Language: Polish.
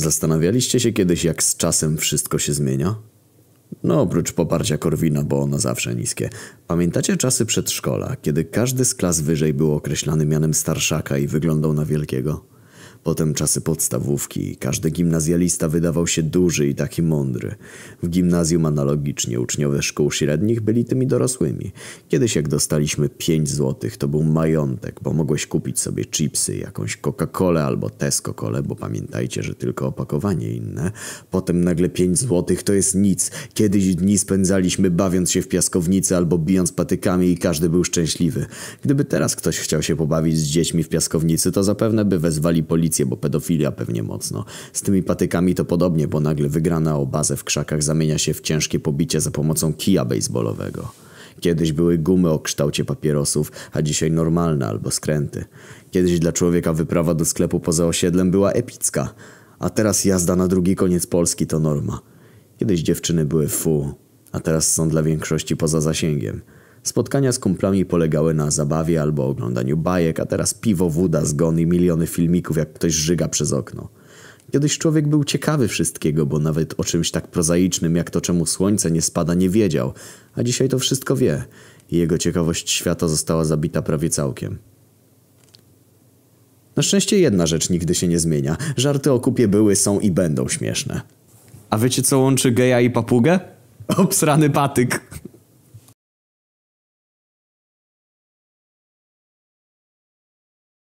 Zastanawialiście się kiedyś, jak z czasem wszystko się zmienia? No, oprócz poparcia Korwina, bo ono zawsze niskie. Pamiętacie czasy przedszkola, kiedy każdy z klas wyżej był określany mianem starszaka i wyglądał na wielkiego? Potem czasy podstawówki. Każdy gimnazjalista wydawał się duży i taki mądry. W gimnazjum analogicznie uczniowie szkół średnich byli tymi dorosłymi. Kiedyś jak dostaliśmy 5 złotych, to był majątek, bo mogłeś kupić sobie chipsy, jakąś Coca-Colę albo Tesco Colę, bo pamiętajcie, że tylko opakowanie inne. Potem nagle 5 złotych to jest nic. Kiedyś dni spędzaliśmy bawiąc się w piaskownicy albo bijąc patykami i każdy był szczęśliwy. Gdyby teraz ktoś chciał się pobawić z dziećmi w piaskownicy, to zapewne by wezwali policję, bo pedofilia pewnie mocno. Z tymi patykami to podobnie, bo nagle wygrana o bazę w krzakach zamienia się w ciężkie pobicie za pomocą kija baseballowego. Kiedyś były gumy o kształcie papierosów, a dzisiaj normalne albo skręty. Kiedyś dla człowieka wyprawa do sklepu poza osiedlem była epicka, a teraz jazda na drugi koniec Polski to norma. Kiedyś dziewczyny były fu, a teraz są dla większości poza zasięgiem. Spotkania z kumplami polegały na zabawie albo oglądaniu bajek, a teraz piwo, woda, zgon i miliony filmików, jak ktoś żyga przez okno. Kiedyś człowiek był ciekawy wszystkiego, bo nawet o czymś tak prozaicznym jak to, czemu słońce nie spada, nie wiedział, a dzisiaj to wszystko wie i jego ciekawość świata została zabita prawie całkiem. Na szczęście jedna rzecz nigdy się nie zmienia. Żarty o kupie były, są i będą śmieszne. A wiecie co łączy geja i papugę? Obsrany patyk.